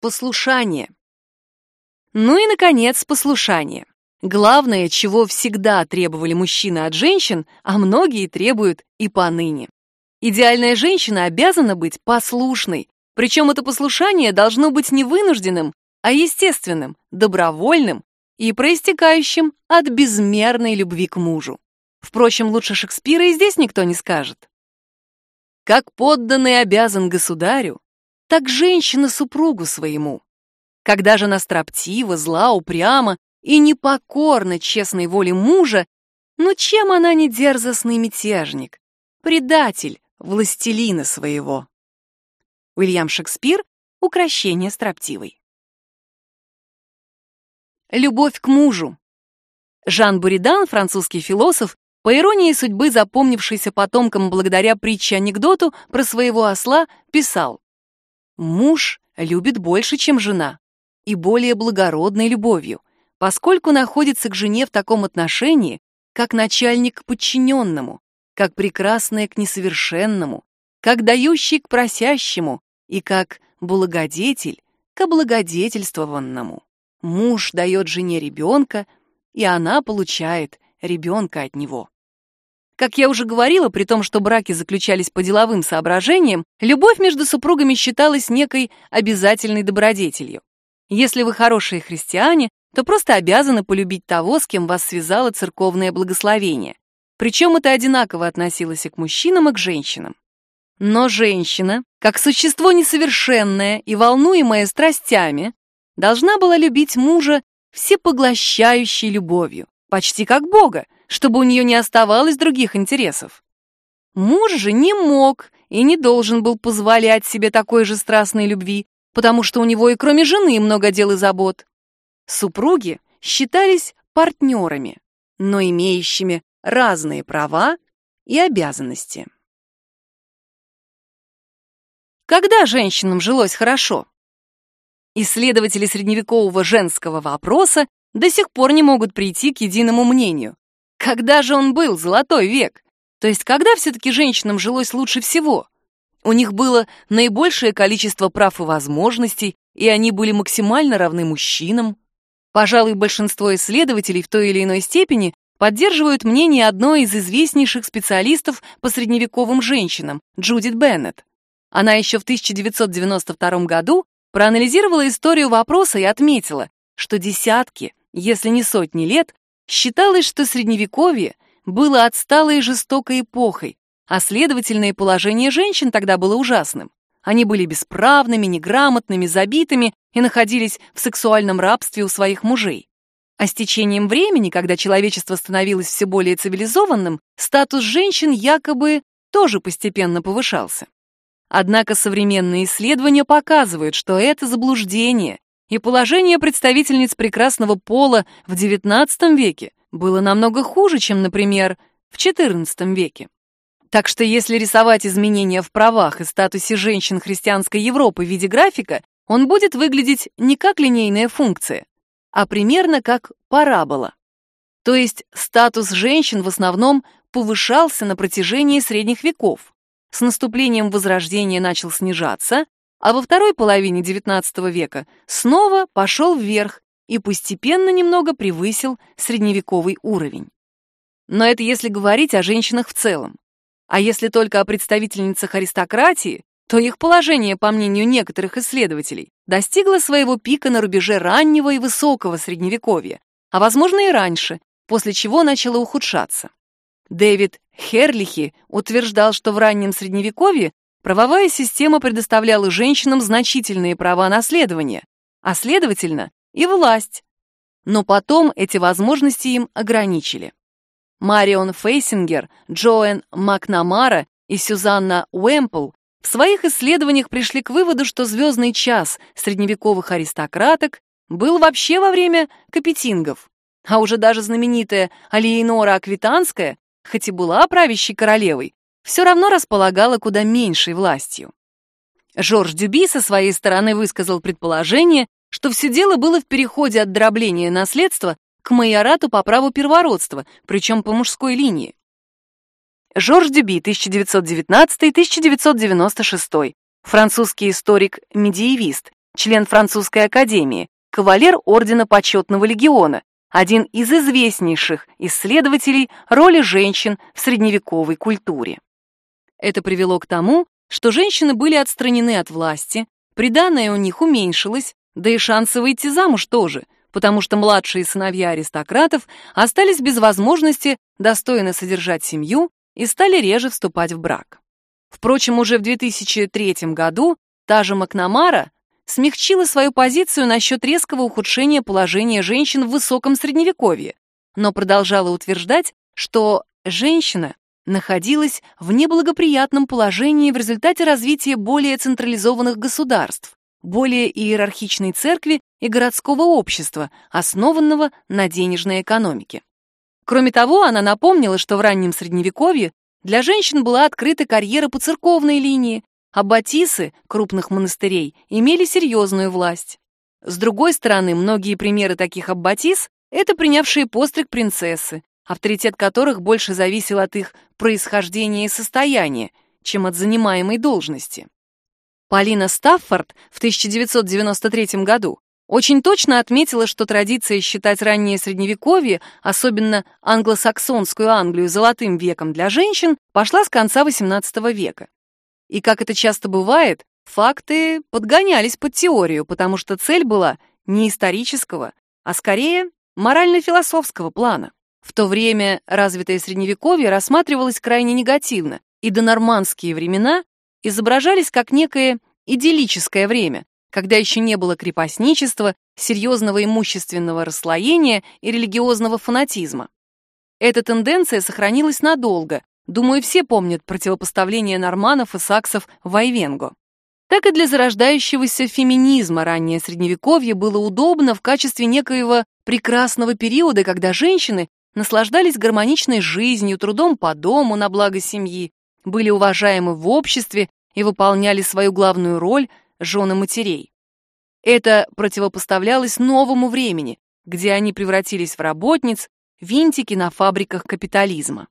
Послушание. Ну и, наконец, послушание. Главное, чего всегда требовали мужчины от женщин, а многие требуют и поныне. Идеальная женщина обязана быть послушной, причем это послушание должно быть не вынужденным, а естественным, добровольным и проистекающим от безмерной любви к мужу. Впрочем, лучше Шекспира и здесь никто не скажет. Как подданный обязан государю, так женщина супругу своему. Когда же она строптива, зла, упряма и непокорна честной воле мужа, но чем она не дерзостный мятежник, предатель властелина своего? Уильям Шекспир «Укращение строптивой». Любовь к мужу. Жан Буридан, французский философ, по иронии судьбы, запомнившийся потомкам благодаря притче-анекдоту про своего осла, писал «Муж любит больше, чем жена, и более благородной любовью, поскольку находится к жене в таком отношении, как начальник к подчиненному, как прекрасное к несовершенному, как дающий к просящему и как благодетель к облагодетельствованному. Муж дает жене ребенка, и она получает ребенка от него. Как я уже говорила, при том, что браки заключались по деловым соображениям, любовь между супругами считалась некой обязательной добродетелью. Если вы хорошие христиане, то просто обязаны полюбить того, с кем вас связало церковное благословение. Причем это одинаково относилось и к мужчинам, и к женщинам. Но женщина, как существо несовершенное и волнуемое страстями, должна была любить мужа всепоглощающей любовью, почти как Бога, чтобы у нее не оставалось других интересов. Муж же не мог и не должен был позволять себе такой же страстной любви, потому что у него и кроме жены много дел и забот. Супруги считались партнерами, но имеющими разные права и обязанности. Когда женщинам жилось хорошо? Исследователи средневекового женского вопроса до сих пор не могут прийти к единому мнению. Когда же он был, золотой век? То есть когда все-таки женщинам жилось лучше всего? У них было наибольшее количество прав и возможностей, и они были максимально равны мужчинам. Пожалуй, большинство исследователей в той или иной степени поддерживают мнение одной из известнейших специалистов по средневековым женщинам, Джудит Беннет. Она еще в 1992 году проанализировала историю вопроса и отметила, что десятки, если не сотни лет, считалось, что Средневековье было отсталой и жестокой эпохой, а следовательно и положение женщин тогда было ужасным. Они были бесправными, неграмотными, забитыми и находились в сексуальном рабстве у своих мужей. А с течением времени, когда человечество становилось все более цивилизованным, статус женщин якобы тоже постепенно повышался. Однако современные исследования показывают, что это заблуждение, и положение представительниц прекрасного пола в XIX веке было намного хуже, чем, например, в XIV веке. Так что если рисовать изменения в правах и статусе женщин христианской Европы в виде графика, он будет выглядеть не как линейная функция, а примерно как парабола. То есть статус женщин в основном повышался на протяжении средних веков, с наступлением Возрождения начал снижаться, а во второй половине XIX века снова пошел вверх и постепенно немного превысил средневековый уровень. Но это если говорить о женщинах в целом. А если только о представительницах аристократии, то их положение, по мнению некоторых исследователей, достигло своего пика на рубеже раннего и высокого средневековья, а возможно и раньше, после чего начало ухудшаться. Дэвид Херлихи утверждал, что в раннем Средневековье правовая система предоставляла женщинам значительные права наследования, а следовательно и власть. Но потом эти возможности им ограничили. Марион Фейсингер, Джоэн Макнамара и Сюзанна Уэмпл в своих исследованиях пришли к выводу, что звездный час средневековых аристократок был вообще во время капетингов, а уже даже знаменитая Алиенора Аквитанская хоть и была правящей королевой, все равно располагала куда меньшей властью. Жорж Дюби со своей стороны высказал предположение, что все дело было в переходе от дробления наследства к майорату по праву первородства, причем по мужской линии. Жорж Дюби, 1919-1996, французский историк-медиевист, член французской академии, кавалер Ордена Почетного Легиона, один из известнейших исследователей роли женщин в средневековой культуре. Это привело к тому, что женщины были отстранены от власти, приданое у них уменьшилось, да и шансы выйти замуж тоже, потому что младшие сыновья аристократов остались без возможности достойно содержать семью и стали реже вступать в брак. Впрочем, уже в 2003 году та же Макнамара смягчила свою позицию насчет резкого ухудшения положения женщин в высоком средневековье, но продолжала утверждать, что женщина находилась в неблагоприятном положении в результате развития более централизованных государств, более иерархичной церкви и городского общества, основанного на денежной экономике. Кроме того, она напомнила, что в раннем Средневековье для женщин была открыта карьера по церковной линии, а батисы крупных монастырей имели серьезную власть. С другой стороны, многие примеры таких аббатис — это принявшие постриг принцессы, авторитет которых больше зависел от их происхождения и состояния, чем от занимаемой должности. Полина Стаффорд в 1993 году очень точно отметила, что традиция считать раннее Средневековье, особенно англосаксонскую Англию, золотым веком для женщин, пошла с конца XVIII века. И, как это часто бывает, факты подгонялись под теорию, потому что цель была не исторического, а скорее морально-философского плана. В то время развитое Средневековье рассматривалось крайне негативно, и донормандские времена изображались как некое идиллическое время, когда еще не было крепостничества, серьезного имущественного расслоения и религиозного фанатизма. Эта тенденция сохранилась надолго. Думаю, все помнят противопоставление норманов и саксов в Айвенго. Так и для зарождающегося феминизма раннее Средневековье было удобно в качестве некоего прекрасного периода, когда женщины наслаждались гармоничной жизнью, трудом по дому на благо семьи, были уважаемы в обществе и выполняли свою главную роль жены матерей. Это противопоставлялось новому времени, где они превратились в работниц, винтики на фабриках капитализма.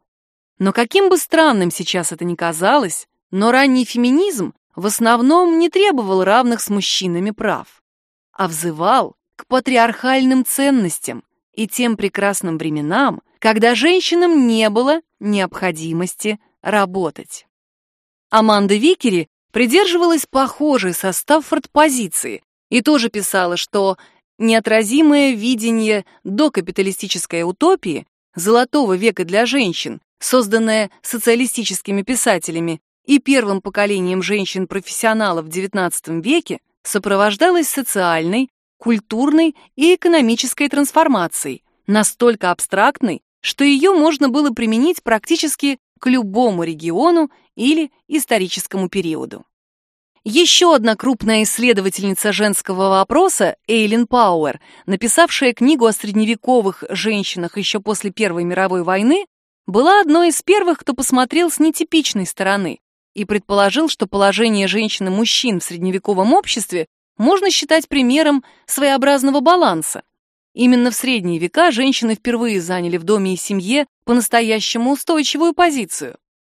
Но каким бы странным сейчас это ни казалось, но ранний феминизм в основном не требовал равных с мужчинами прав, а взывал к патриархальным ценностям и тем прекрасным временам, когда женщинам не было необходимости работать. Аманда Викери придерживалась похожей со Стаффорд позиции и тоже писала, что неотразимое видение докапиталистической утопии золотого века для женщин, созданное социалистическими писателями и первым поколением женщин-профессионалов в XIX веке, сопровождалось социальной, культурной и экономической трансформацией, настолько абстрактной, что ее можно было применить практически к любому региону или историческому периоду. Еще одна крупная исследовательница женского вопроса, Эйлин Пауэр, написавшая книгу о средневековых женщинах еще после Первой мировой войны, была одной из первых, кто посмотрел с нетипичной стороны и предположил, что положение женщин и мужчин в средневековом обществе можно считать примером своеобразного баланса. Именно в средние века женщины впервые заняли в доме и семье по-настоящему устойчивую позицию.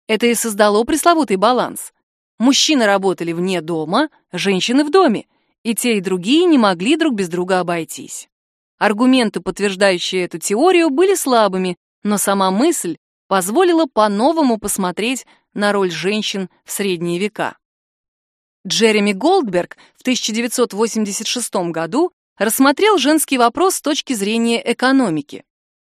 Это и создало пресловутый баланс. Мужчины работали вне дома, женщины в доме, и те и другие не могли друг без друга обойтись. Аргументы, подтверждающие эту теорию, были слабыми, но сама мысль позволила по-новому посмотреть на роль женщин в средние века. Джереми Голдберг в 1986 году рассмотрел женский вопрос с точки зрения экономики.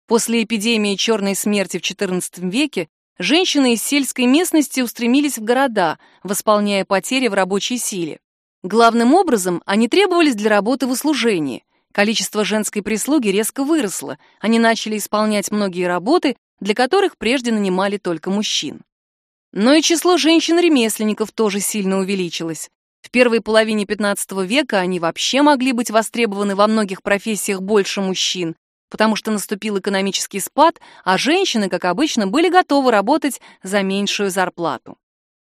После эпидемии черной смерти в XIV веке женщины из сельской местности устремились в города, восполняя потери в рабочей силе. Главным образом они требовались для работы в услужении. Количество женской прислуги резко выросло, они начали исполнять многие работы, для которых прежде нанимали только мужчин. Но и число женщин-ремесленников тоже сильно увеличилось. В первой половине XV века они вообще могли быть востребованы во многих профессиях больше мужчин, потому что наступил экономический спад, а женщины, как обычно, были готовы работать за меньшую зарплату.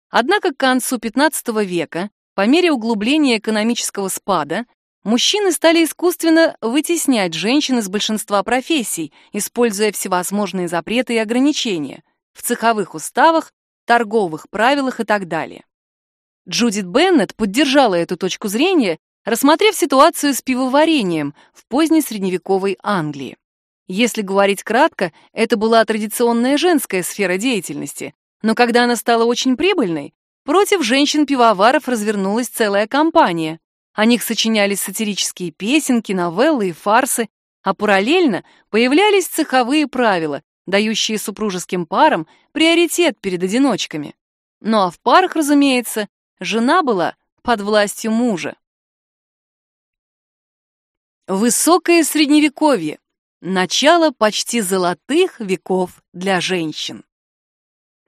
Однако к концу XV века, по мере углубления экономического спада, мужчины стали искусственно вытеснять женщин из большинства профессий, используя всевозможные запреты и ограничения в цеховых уставах, торговых правилах и так далее. Джудит Беннет поддержала эту точку зрения, рассмотрев ситуацию с пивоварением в поздней средневековой Англии. Если говорить кратко, это была традиционная женская сфера деятельности, но когда она стала очень прибыльной, против женщин-пивоваров развернулась целая кампания. О них сочинялись сатирические песенки, новеллы и фарсы, а параллельно появлялись цеховые правила, дающие супружеским парам приоритет перед одиночками. Ну а в парах, разумеется, жена была под властью мужа. Высокое средневековье. Начало почти золотых веков для женщин.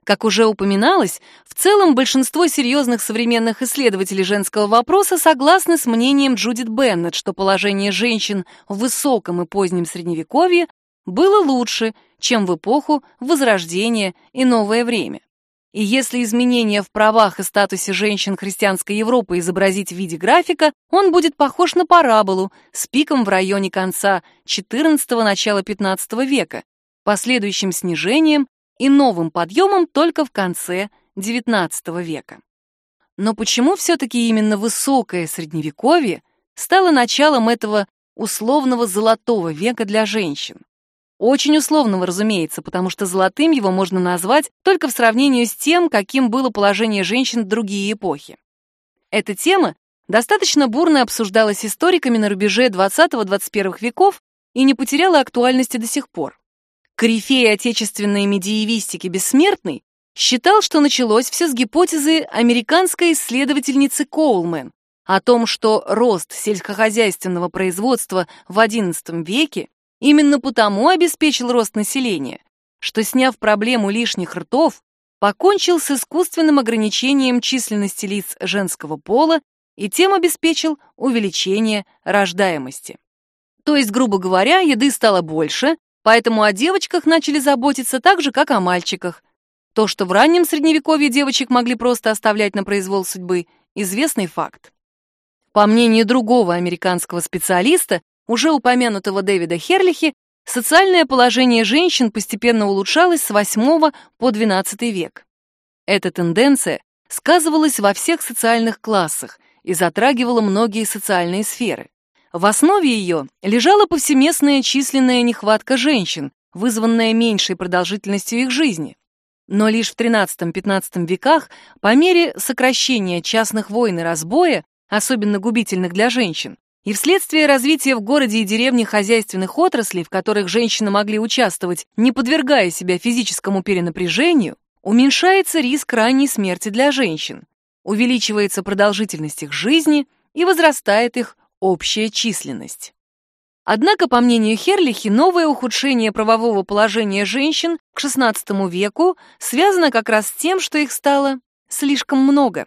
Как уже упоминалось, в целом большинство серьезных современных исследователей женского вопроса согласны с мнением Джудит Беннет, что положение женщин в высоком и позднем средневековье было лучше, чем в эпоху Возрождения и Новое время. И если изменения в правах и статусе женщин христианской Европы изобразить в виде графика, он будет похож на параболу с пиком в районе конца XIV – начала XV века, последующим снижением и новым подъемом только в конце XIX века. Но почему все-таки именно высокое средневековье стало началом этого условного золотого века для женщин? Очень условного, разумеется, потому что золотым его можно назвать только в сравнении с тем, каким было положение женщин в другие эпохи. Эта тема достаточно бурно обсуждалась историками на рубеже 20-21 веков и не потеряла актуальности до сих пор. Корифей отечественной медиевистики Бессмертный считал, что началось все с гипотезы американской исследовательницы Коулмен о том, что рост сельскохозяйственного производства в XI веке Именно потому обеспечил рост населения, что, сняв проблему лишних ртов, покончил с искусственным ограничением численности лиц женского пола и тем обеспечил увеличение рождаемости. То есть, грубо говоря, еды стало больше, поэтому о девочках начали заботиться так же, как о мальчиках. То, что в раннем средневековье девочек могли просто оставлять на произвол судьбы, известный факт. По мнению другого американского специалиста, уже упомянутого Дэвида Херлихи, социальное положение женщин постепенно улучшалось с VIII по XII век. Эта тенденция сказывалась во всех социальных классах и затрагивала многие социальные сферы. В основе ее лежала повсеместная численная нехватка женщин, вызванная меньшей продолжительностью их жизни. Но лишь в XIII-XV веках, по мере сокращения частных войн и разбоя, особенно губительных для женщин, и вследствие развития в городе и деревне хозяйственных отраслей, в которых женщины могли участвовать, не подвергая себя физическому перенапряжению, уменьшается риск ранней смерти для женщин, увеличивается продолжительность их жизни и возрастает их общая численность. Однако, по мнению Херлихи, новое ухудшение правового положения женщин к XVI веку связано как раз с тем, что их стало слишком много.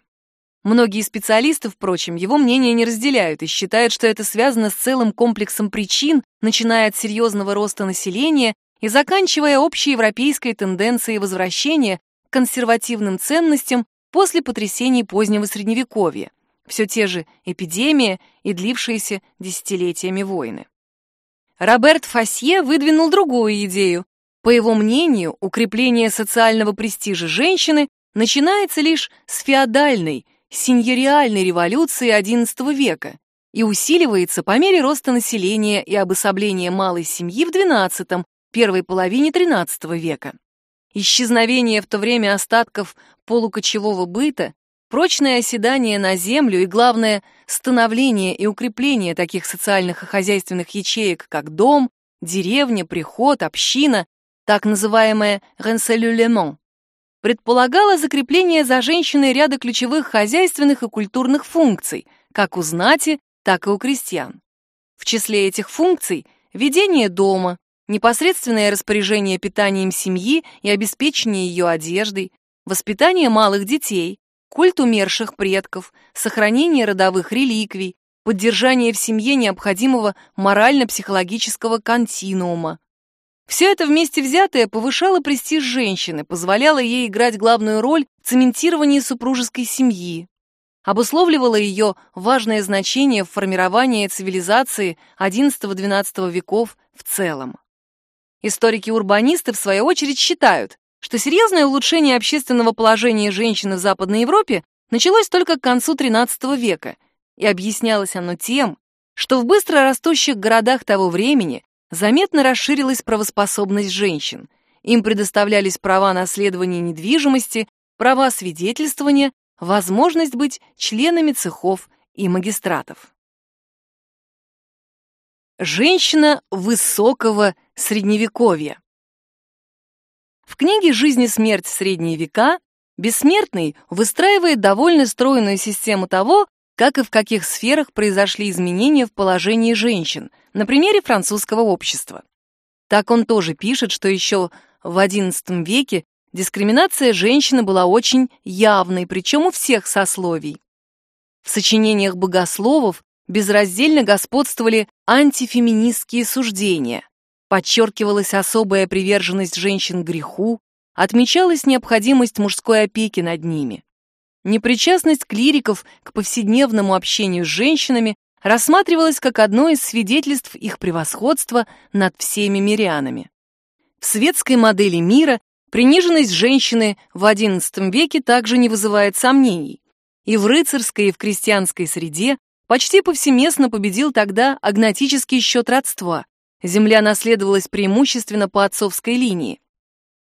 Многие специалисты, впрочем, его мнение не разделяют и считают, что это связано с целым комплексом причин, начиная от серьезного роста населения и заканчивая общеевропейской тенденцией возвращения к консервативным ценностям после потрясений позднего Средневековья, все те же эпидемия и длившиеся десятилетиями войны. Роберт Фасье выдвинул другую идею. По его мнению, укрепление социального престижа женщины начинается лишь с феодальной, синьориальной революции XI века и усиливается по мере роста населения и обособления малой семьи в XII, первой половине XIII века. Исчезновение в то время остатков полукочевого быта, прочное оседание на землю и, главное, становление и укрепление таких социальных и хозяйственных ячеек, как дом, деревня, приход, община, так называемое «ренселюлемон», предполагала закрепление за женщиной ряда ключевых хозяйственных и культурных функций, как у знати, так и у крестьян. В числе этих функций – ведение дома, непосредственное распоряжение питанием семьи и обеспечение ее одеждой, воспитание малых детей, культ умерших предков, сохранение родовых реликвий, поддержание в семье необходимого морально-психологического континуума, все это вместе взятое повышало престиж женщины, позволяло ей играть главную роль в цементировании супружеской семьи, обусловливало ее важное значение в формировании цивилизации XI-XII веков в целом. Историки-урбанисты, в свою очередь, считают, что серьезное улучшение общественного положения женщины в Западной Европе началось только к концу XIII века, и объяснялось оно тем, что в быстро растущих городах того времени заметно расширилась правоспособность женщин. Им предоставлялись права наследования недвижимости, права свидетельствования, возможность быть членами цехов и магистратов. Женщина высокого средневековья. В книге «Жизнь и смерть в средние века» Бессмертный выстраивает довольно стройную систему того, как и в каких сферах произошли изменения в положении женщин, на примере французского общества. Так он тоже пишет, что еще в XI веке дискриминация женщины была очень явной, причем у всех сословий. В сочинениях богословов безраздельно господствовали антифеминистские суждения, подчеркивалась особая приверженность женщин греху, отмечалась необходимость мужской опеки над ними. Непричастность клириков к повседневному общению с женщинами рассматривалась как одно из свидетельств их превосходства над всеми мирянами. В светской модели мира приниженность женщины в XI веке также не вызывает сомнений. И в рыцарской, и в крестьянской среде почти повсеместно победил тогда агнотический счет родства. Земля наследовалась преимущественно по отцовской линии.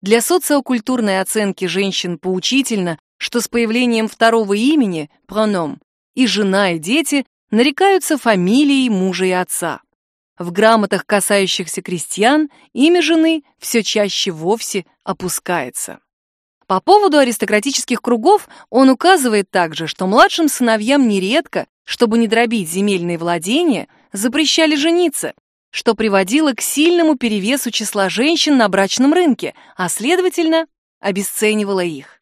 Для социокультурной оценки женщин поучительно, что с появлением второго имени, проном, и жена, и дети нарекаются фамилией мужа и отца. В грамотах, касающихся крестьян, имя жены все чаще вовсе опускается. По поводу аристократических кругов он указывает также, что младшим сыновьям нередко, чтобы не дробить земельные владения, запрещали жениться, что приводило к сильному перевесу числа женщин на брачном рынке, а, следовательно, обесценивало их.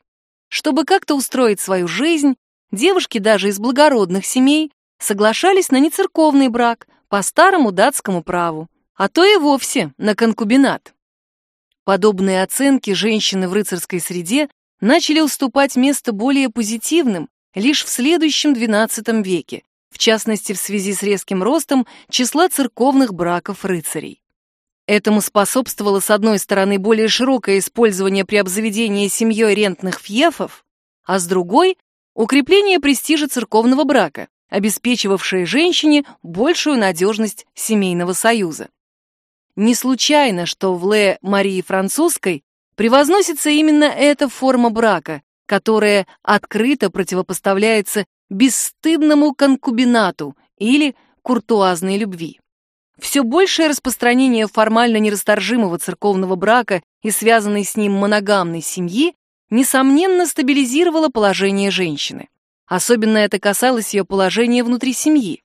Чтобы как-то устроить свою жизнь, девушки даже из благородных семей соглашались на нецерковный брак по старому датскому праву, а то и вовсе на конкубинат. Подобные оценки женщины в рыцарской среде начали уступать место более позитивным лишь в следующем XII веке, в частности в связи с резким ростом числа церковных браков рыцарей. Этому способствовало, с одной стороны, более широкое использование при обзаведении семьей рентных фьефов, а с другой — укрепление престижа церковного брака, обеспечивавшее женщине большую надежность семейного союза. Не случайно, что в Ле Марии Французской превозносится именно эта форма брака, которая открыто противопоставляется бесстыдному конкубинату или куртуазной любви. Все большее распространение формально нерасторжимого церковного брака и связанной с ним моногамной семьи несомненно стабилизировало положение женщины. Особенно это касалось ее положения внутри семьи.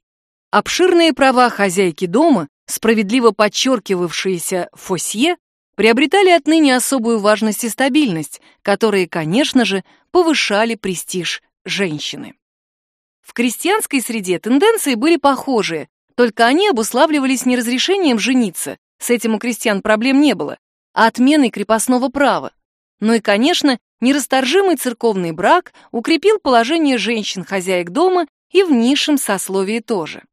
Обширные права хозяйки дома, справедливо подчеркивавшиеся Фосье, приобретали отныне особую важность и стабильность, которые, конечно же, повышали престиж женщины. В крестьянской среде тенденции были похожие, только они обуславливались не разрешением жениться, с этим у крестьян проблем не было, а отменой крепостного права. Ну и, конечно, нерасторжимый церковный брак укрепил положение женщин-хозяек дома и в низшем сословии тоже.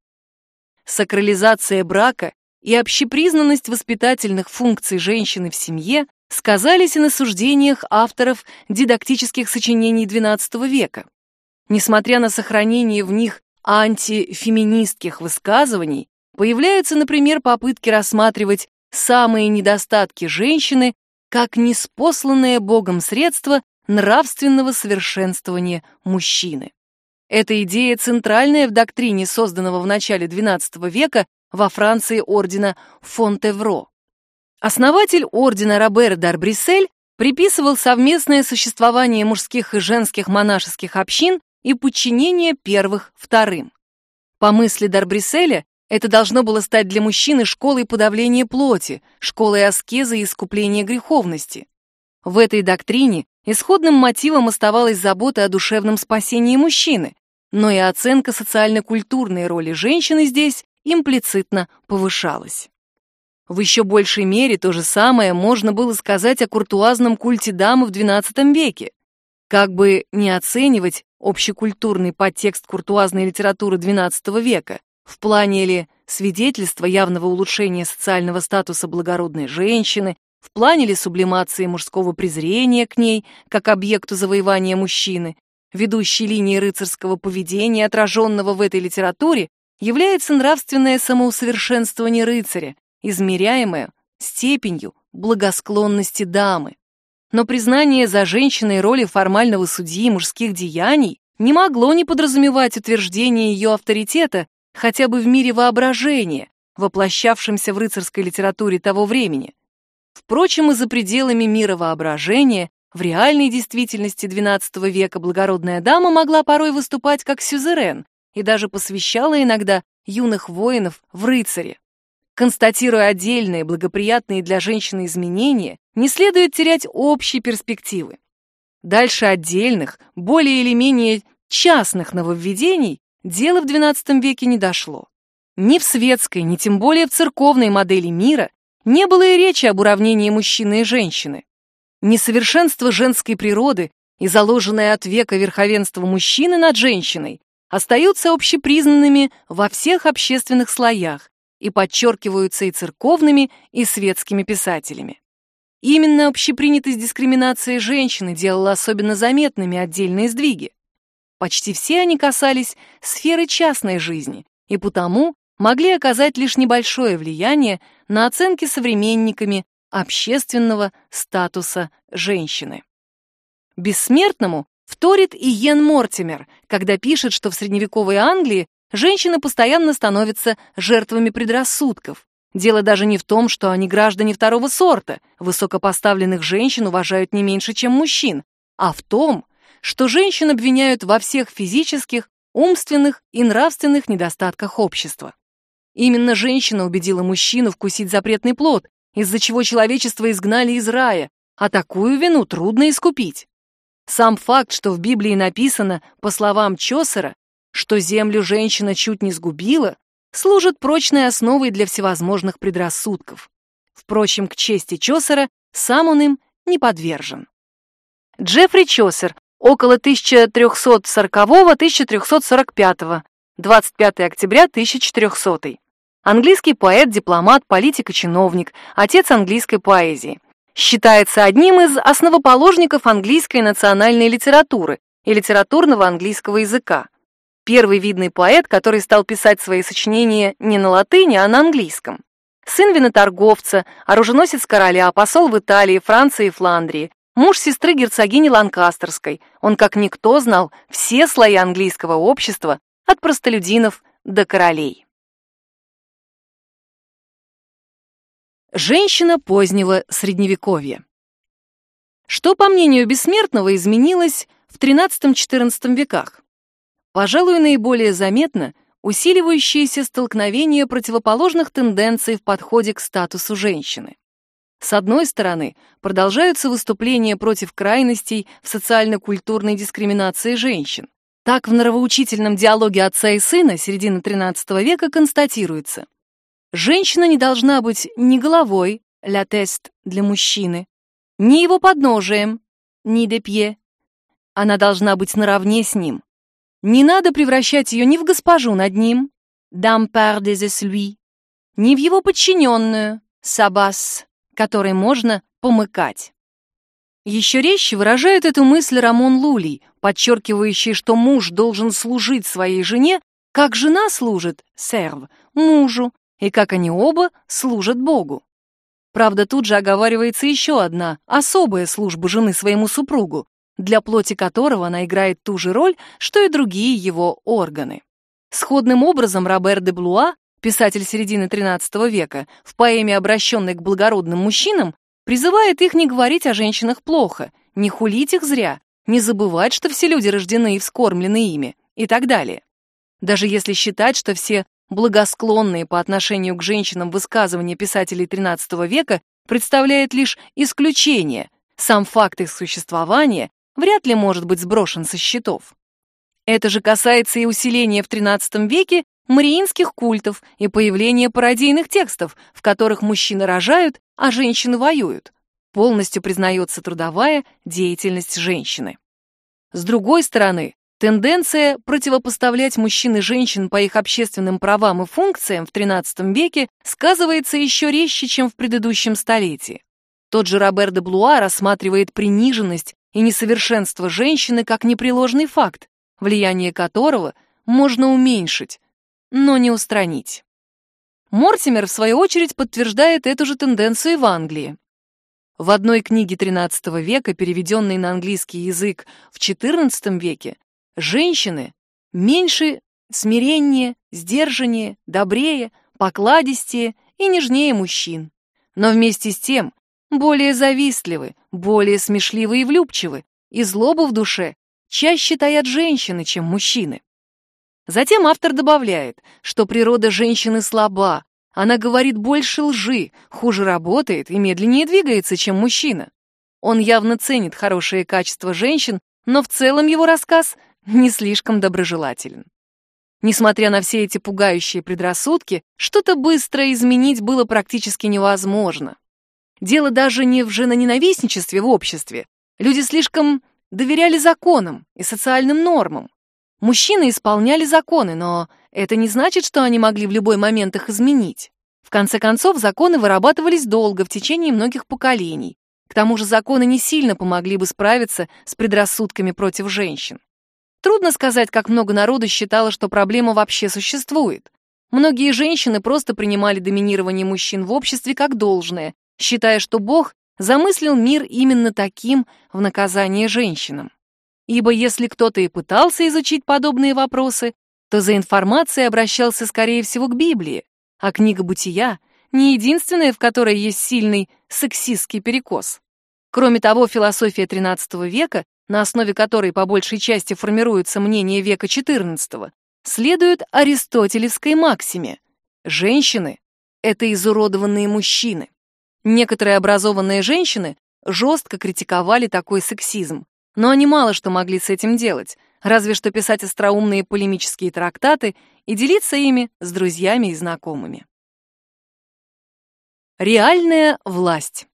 Сакрализация брака и общепризнанность воспитательных функций женщины в семье сказались и на суждениях авторов дидактических сочинений XII века. Несмотря на сохранение в них антифеминистских высказываний, появляются, например, попытки рассматривать самые недостатки женщины как неспосланное Богом средство нравственного совершенствования мужчины. Эта идея центральная в доктрине, созданного в начале XII века во Франции ордена Фонтевро. Основатель ордена Робер d'Арбрисель приписывал совместное существование мужских и женских монашеских общин и подчинение первых вторым. По мысли Дарбриселя, это должно было стать для мужчины школой подавления плоти, школой аскезы и искупления греховности. В этой доктрине исходным мотивом оставалась забота о душевном спасении мужчины, но и оценка социально-культурной роли женщины здесь имплицитно повышалась. В еще большей мере то же самое можно было сказать о куртуазном культе дамы в XII веке. Как бы не оценивать общекультурный подтекст куртуазной литературы XII века, в плане ли свидетельства явного улучшения социального статуса благородной женщины, в плане ли сублимации мужского презрения к ней, как объекту завоевания мужчины, Ведущей линией рыцарского поведения, отраженного в этой литературе, является нравственное самоусовершенствование рыцаря, измеряемое степенью благосклонности дамы. Но признание за женщиной роли формального судьи мужских деяний не могло не подразумевать утверждение ее авторитета хотя бы в мире воображения, воплощавшемся в рыцарской литературе того времени. Впрочем, и за пределами мира воображения, в реальной действительности XII века благородная дама могла порой выступать как сюзерен и даже посвящала иногда юных воинов в рыцаре. Констатируя отдельные, благоприятные для женщины изменения, не следует терять общей перспективы. Дальше отдельных, более или менее частных нововведений дело в XII веке не дошло. Ни в светской, ни тем более в церковной модели мира не было и речи об уравнении мужчины и женщины. Несовершенство женской природы и заложенное от века верховенство мужчины над женщиной остаются общепризнанными во всех общественных слоях и подчеркиваются и церковными, и светскими писателями. Именно общепринятость дискриминации женщины делала особенно заметными отдельные сдвиги. Почти все они касались сферы частной жизни и потому могли оказать лишь небольшое влияние на оценки современниками общественного статуса женщины. Бессмертному вторит и Йен Мортимер, когда пишет, что в средневековой Англии женщины постоянно становятся жертвами предрассудков. Дело даже не в том, что они граждане второго сорта, высокопоставленных женщин уважают не меньше, чем мужчин, а в том, что женщин обвиняют во всех физических, умственных и нравственных недостатках общества. Именно женщина убедила мужчину вкусить запретный плод, из-за чего человечество изгнали из рая, а такую вину трудно искупить. Сам факт, что в Библии написано, по словам Чосера, что землю женщина чуть не сгубила, служит прочной основой для всевозможных предрассудков. Впрочем, к чести Чосера сам он им не подвержен. Джеффри Чосер, около 1340-1345, 25 октября 1400. Английский поэт, дипломат, политик и чиновник, отец английской поэзии. Считается одним из основоположников английской национальной литературы и литературного английского языка. Первый видный поэт, который стал писать свои сочинения не на латыни, а на английском. Сын виноторговца, оруженосец короля, посол в Италии, Франции и Фландрии, муж сестры герцогини Ланкастерской. Он, как никто, знал все слои английского общества, от простолюдинов до королей. Женщина позднего средневековья. Что, по мнению бессмертного, изменилось в XIII-XIV веках? Пожалуй, наиболее заметно усиливающееся столкновение противоположных тенденций в подходе к статусу женщины. С одной стороны, продолжаются выступления против крайностей в социально-культурной дискриминации женщин. Так в нравоучительном диалоге отца и сына середины XIII века констатируется – Женщина не должна быть ни головой, ля тест для мужчины, ни его подножием, ни депье. Она должна быть наравне с ним. Не надо превращать ее ни в госпожу над ним, дам пар des lui, ни в его подчиненную, сабас, которой можно помыкать. Еще резче выражает эту мысль Рамон Лулий, подчеркивающий, что муж должен служить своей жене, как жена служит, серв, мужу, и как они оба служат Богу. Правда, тут же оговаривается еще одна особая служба жены своему супругу, для плоти которого она играет ту же роль, что и другие его органы. Сходным образом Робер де Блуа, писатель середины XIII века, в поэме, обращенной к благородным мужчинам, призывает их не говорить о женщинах плохо, не хулить их зря, не забывать, что все люди рождены и вскормлены ими, и так далее. Даже если считать, что все благосклонные по отношению к женщинам высказывания писателей XIII века представляет лишь исключение. Сам факт их существования вряд ли может быть сброшен со счетов. Это же касается и усиления в XIII веке мариинских культов и появления пародийных текстов, в которых мужчины рожают, а женщины воюют. Полностью признается трудовая деятельность женщины. С другой стороны, Тенденция противопоставлять мужчин и женщин по их общественным правам и функциям в XIII веке сказывается еще резче, чем в предыдущем столетии. Тот же Робер де Блуа рассматривает приниженность и несовершенство женщины как непреложный факт, влияние которого можно уменьшить, но не устранить. Мортимер, в свою очередь, подтверждает эту же тенденцию в Англии. В одной книге XIII века, переведенной на английский язык в XIV веке, женщины меньше, смиреннее, сдержаннее, добрее, покладистее и нежнее мужчин. Но вместе с тем более завистливы, более смешливы и влюбчивы, и злобу в душе чаще таят женщины, чем мужчины. Затем автор добавляет, что природа женщины слаба, она говорит больше лжи, хуже работает и медленнее двигается, чем мужчина. Он явно ценит хорошие качества женщин, но в целом его рассказ не слишком доброжелателен. Несмотря на все эти пугающие предрассудки, что-то быстро изменить было практически невозможно. Дело даже не в женоненавистничестве в обществе. Люди слишком доверяли законам и социальным нормам. Мужчины исполняли законы, но это не значит, что они могли в любой момент их изменить. В конце концов, законы вырабатывались долго, в течение многих поколений. К тому же законы не сильно помогли бы справиться с предрассудками против женщин. Трудно сказать, как много народу считало, что проблема вообще существует. Многие женщины просто принимали доминирование мужчин в обществе как должное, считая, что Бог замыслил мир именно таким в наказание женщинам. Ибо если кто-то и пытался изучить подобные вопросы, то за информацией обращался, скорее всего, к Библии, а книга «Бытия» не единственная, в которой есть сильный сексистский перекос. Кроме того, философия XIII века на основе которой по большей части формируется мнение века XIV, следует аристотелевской максиме. Женщины — это изуродованные мужчины. Некоторые образованные женщины жестко критиковали такой сексизм, но они мало что могли с этим делать, разве что писать остроумные полемические трактаты и делиться ими с друзьями и знакомыми. Реальная власть.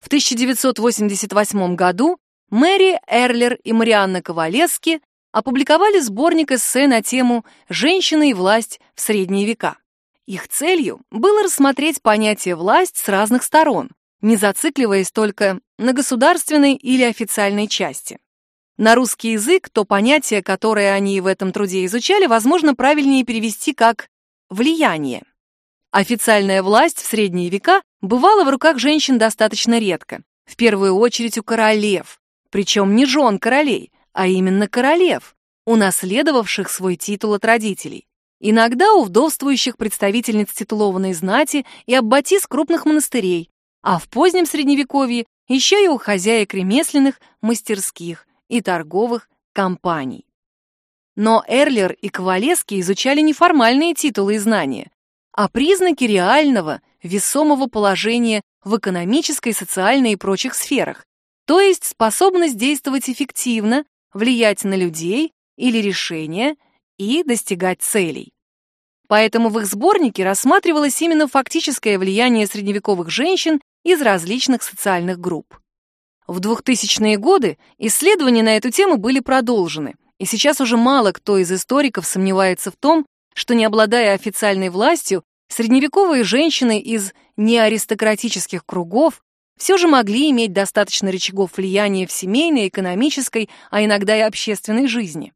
В 1988 году Мэри Эрлер и Марианна Ковалевски опубликовали сборник эссе на тему «Женщина и власть в средние века». Их целью было рассмотреть понятие «власть» с разных сторон, не зацикливаясь только на государственной или официальной части. На русский язык то понятие, которое они в этом труде изучали, возможно, правильнее перевести как «влияние». Официальная власть в средние века бывала в руках женщин достаточно редко, в первую очередь у королев, причем не жен королей, а именно королев, унаследовавших свой титул от родителей. Иногда у вдовствующих представительниц титулованной знати и аббатис крупных монастырей, а в позднем Средневековье еще и у хозяек ремесленных, мастерских и торговых компаний. Но Эрлер и Ковалевский изучали не формальные титулы и знания, а признаки реального, весомого положения в экономической, социальной и прочих сферах, то есть способность действовать эффективно, влиять на людей или решения и достигать целей. Поэтому в их сборнике рассматривалось именно фактическое влияние средневековых женщин из различных социальных групп. В 2000-е годы исследования на эту тему были продолжены, и сейчас уже мало кто из историков сомневается в том, что не обладая официальной властью, средневековые женщины из неаристократических кругов все же могли иметь достаточно рычагов влияния в семейной, экономической, а иногда и общественной жизни.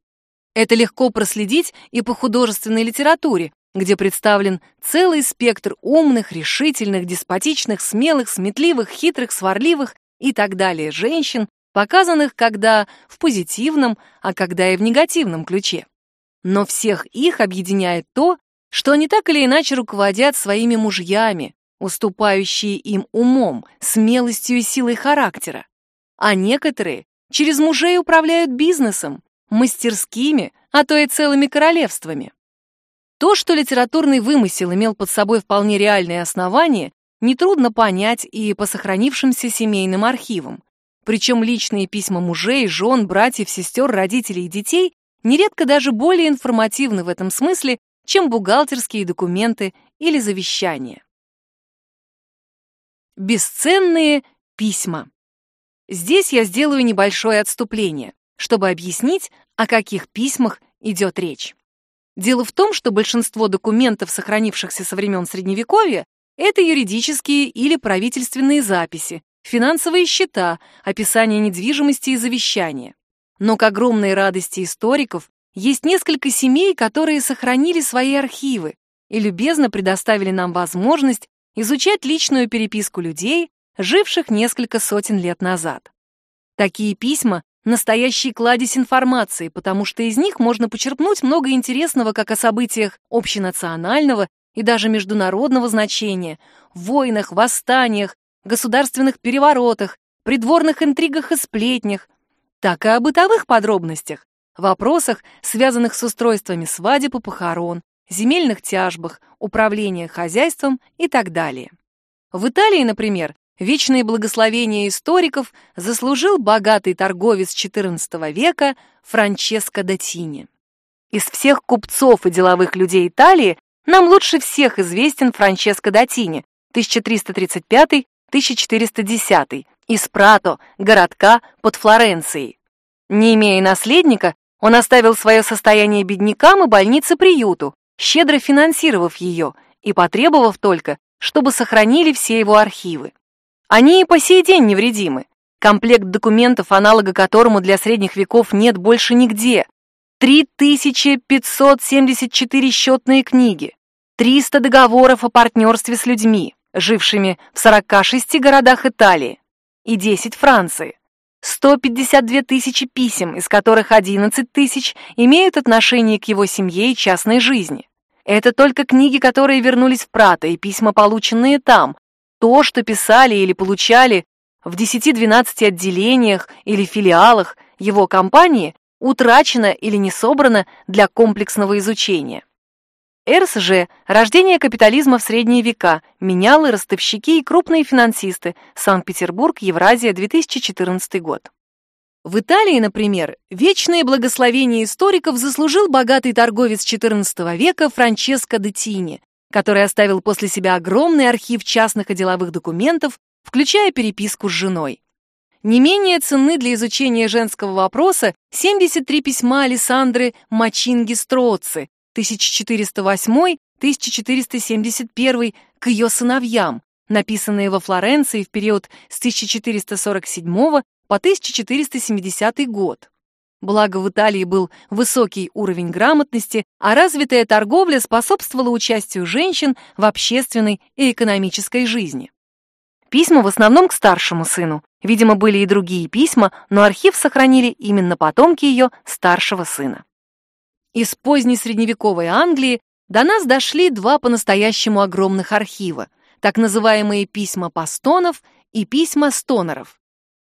Это легко проследить и по художественной литературе, где представлен целый спектр умных, решительных, деспотичных, смелых, сметливых, хитрых, сварливых и так далее женщин, показанных когда в позитивном, а когда и в негативном ключе. Но всех их объединяет то, что они так или иначе руководят своими мужьями, уступающие им умом, смелостью и силой характера. А некоторые через мужей управляют бизнесом, мастерскими, а то и целыми королевствами. То, что литературный вымысел имел под собой вполне реальные основания, нетрудно понять и по сохранившимся семейным архивам. Причем личные письма мужей, жен, братьев, сестер, родителей и детей нередко даже более информативны в этом смысле, чем бухгалтерские документы или завещания. Бесценные письма. Здесь я сделаю небольшое отступление, чтобы объяснить, о каких письмах идет речь. Дело в том, что большинство документов, сохранившихся со времен Средневековья, это юридические или правительственные записи, финансовые счета, описание недвижимости и завещания. Но к огромной радости историков есть несколько семей, которые сохранили свои архивы и любезно предоставили нам возможность изучать личную переписку людей, живших несколько сотен лет назад. Такие письма — настоящий кладезь информации, потому что из них можно почерпнуть много интересного как о событиях общенационального и даже международного значения, войнах, восстаниях, государственных переворотах, придворных интригах и сплетнях, так и о бытовых подробностях, вопросах, связанных с устройствами свадеб и похорон, земельных тяжбах, управления хозяйством и так далее. В Италии, например, вечное благословение историков заслужил богатый торговец XIV века Франческо Датини. Из всех купцов и деловых людей Италии нам лучше всех известен Франческо Датини, 1335-1410, из Прато, городка под Флоренцией. Не имея наследника, он оставил свое состояние беднякам и больнице-приюту, щедро финансировав ее и потребовав только, чтобы сохранили все его архивы. Они и по сей день невредимы. Комплект документов, аналога которому для средних веков нет больше нигде. 3574 счетные книги, 300 договоров о партнерстве с людьми, жившими в 46 городах Италии и 10 Франции. 152 тысячи писем, из которых 11 тысяч имеют отношение к его семье и частной жизни. Это только книги, которые вернулись в Прато, и письма, полученные там. То, что писали или получали в 10-12 отделениях или филиалах его компании, утрачено или не собрано для комплексного изучения. Эрс же рождение капитализма в средние века, менялы, ростовщики и крупные финансисты. Санкт-Петербург, Евразия, 2014 год. В Италии, например, вечное благословение историков заслужил богатый торговец XIV века Франческо де Тини, который оставил после себя огромный архив частных и деловых документов, включая переписку с женой. Не менее ценны для изучения женского вопроса 73 письма Александры Мачинги Строци, 1408-1471 к ее сыновьям, написанные во Флоренции в период с 1447 по 1470 год. Благо в Италии был высокий уровень грамотности, а развитая торговля способствовала участию женщин в общественной и экономической жизни. Письма в основном к старшему сыну. Видимо, были и другие письма, но архив сохранили именно потомки ее старшего сына. Из поздней средневековой Англии до нас дошли два по-настоящему огромных архива, так называемые письма пастонов и письма стонеров.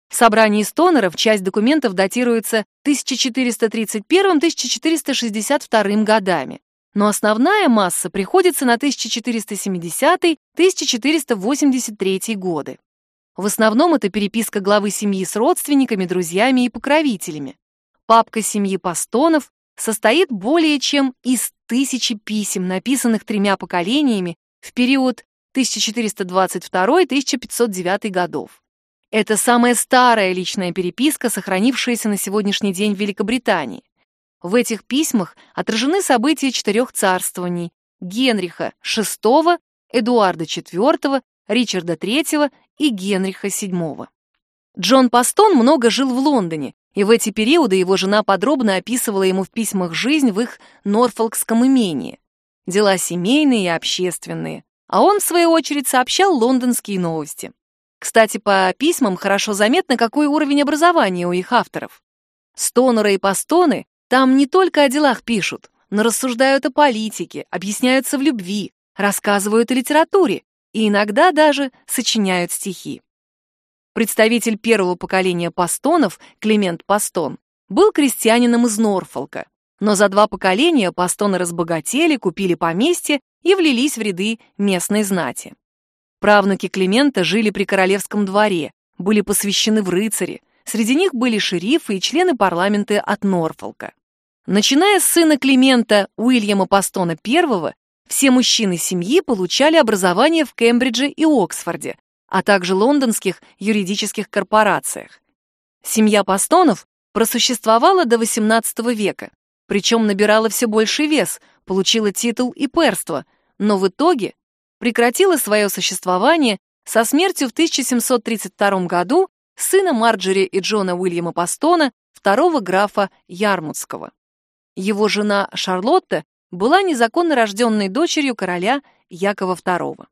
В собрании стонеров часть документов датируется 1431-1462 годами, но основная масса приходится на 1470-1483 годы. В основном это переписка главы семьи с родственниками, друзьями и покровителями. Папка семьи Пастонов состоит более чем из тысячи писем, написанных тремя поколениями в период 1422-1509 годов. Это самая старая личная переписка, сохранившаяся на сегодняшний день в Великобритании. В этих письмах отражены события четырех царствований Генриха VI, Эдуарда IV, Ричарда III и Генриха VII. Джон Пастон много жил в Лондоне и в эти периоды его жена подробно описывала ему в письмах жизнь в их Норфолкском имении, дела семейные и общественные, а он, в свою очередь, сообщал лондонские новости. Кстати, по письмам хорошо заметно, какой уровень образования у их авторов. Стонеры и пастоны там не только о делах пишут, но рассуждают о политике, объясняются в любви, рассказывают о литературе и иногда даже сочиняют стихи. Представитель первого поколения пастонов, Климент Пастон, был крестьянином из Норфолка, но за два поколения пастоны разбогатели, купили поместье и влились в ряды местной знати. Правнуки Климента жили при королевском дворе, были посвящены в рыцари, среди них были шерифы и члены парламента от Норфолка. Начиная с сына Климента Уильяма Пастона I, все мужчины семьи получали образование в Кембридже и Оксфорде, а также лондонских юридических корпорациях. Семья Пастонов просуществовала до XVIII века, причем набирала все больший вес, получила титул и перство, но в итоге прекратила свое существование со смертью в 1732 году сына Марджери и Джона Уильяма Пастона, второго графа Ярмутского. Его жена Шарлотта была незаконно рожденной дочерью короля Якова II.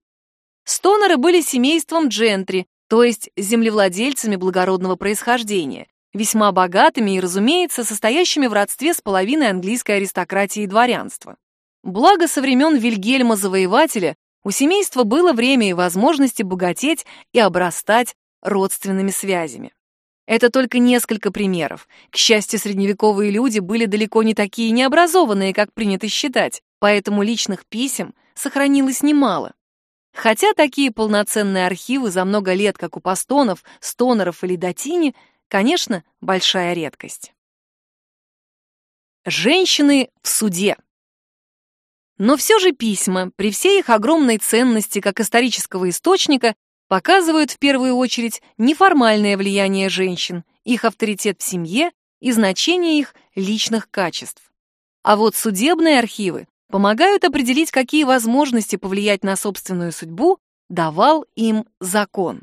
Стонеры были семейством джентри, то есть землевладельцами благородного происхождения, весьма богатыми и, разумеется, состоящими в родстве с половиной английской аристократии и дворянства. Благо, со времен Вильгельма Завоевателя у семейства было время и возможности богатеть и обрастать родственными связями. Это только несколько примеров. К счастью, средневековые люди были далеко не такие необразованные, как принято считать, поэтому личных писем сохранилось немало. Хотя такие полноценные архивы за много лет, как у пастонов, стонеров или датини, конечно, большая редкость. Женщины в суде. Но все же письма, при всей их огромной ценности как исторического источника, показывают в первую очередь неформальное влияние женщин, их авторитет в семье и значение их личных качеств. А вот судебные архивы помогают определить, какие возможности повлиять на собственную судьбу давал им закон.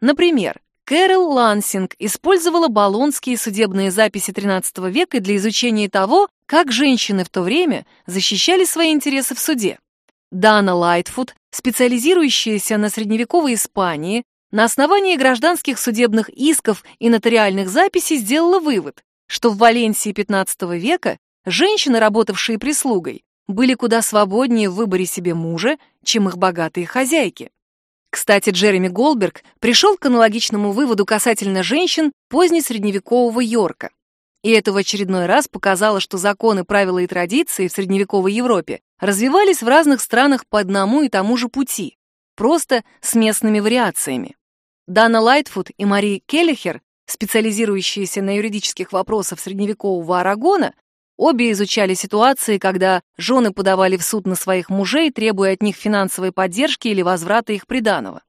Например, Кэрол Лансинг использовала болонские судебные записи XIII века для изучения того, как женщины в то время защищали свои интересы в суде. Дана Лайтфуд, специализирующаяся на средневековой Испании, на основании гражданских судебных исков и нотариальных записей сделала вывод, что в Валенсии XV века женщины, работавшие прислугой, были куда свободнее в выборе себе мужа, чем их богатые хозяйки. Кстати, Джереми Голберг пришел к аналогичному выводу касательно женщин позднесредневекового Йорка. И это в очередной раз показало, что законы, правила и традиции в средневековой Европе развивались в разных странах по одному и тому же пути, просто с местными вариациями. Дана Лайтфуд и Мари Келлихер, специализирующиеся на юридических вопросах средневекового Арагона, обе изучали ситуации, когда жены подавали в суд на своих мужей, требуя от них финансовой поддержки или возврата их приданого.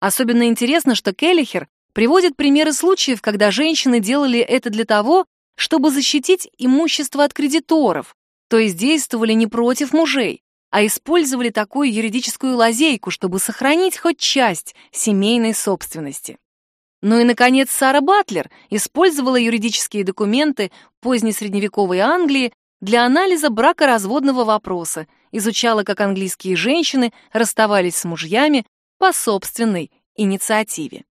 Особенно интересно, что Келлихер приводит примеры случаев, когда женщины делали это для того, чтобы защитить имущество от кредиторов, то есть действовали не против мужей, а использовали такую юридическую лазейку, чтобы сохранить хоть часть семейной собственности. Ну и, наконец, Сара Батлер использовала юридические документы поздней средневековой Англии для анализа бракоразводного вопроса, изучала, как английские женщины расставались с мужьями по собственной инициативе.